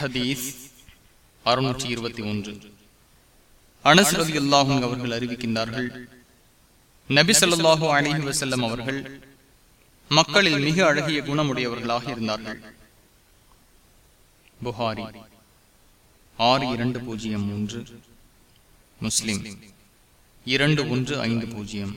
ஹதீஸ் அறுநூற்றி இருபத்தி ஒன்று. அனசரதி அல்லாஹும் அவர்கள் அறிவிக்கின்றார்கள் நபி ஸல்லல்லாஹு அலைஹி வசல்லம் அவர்கள் மக்களில் மிக அழகிய குணமுடையவர்களாக இருந்தார்கள். புகாரி ஆறு இரண்டு பூஜ்ஜியம் மூன்று முஸ்லிம் இரண்டு ஒன்று ஐந்து பூஜ்ஜியம்.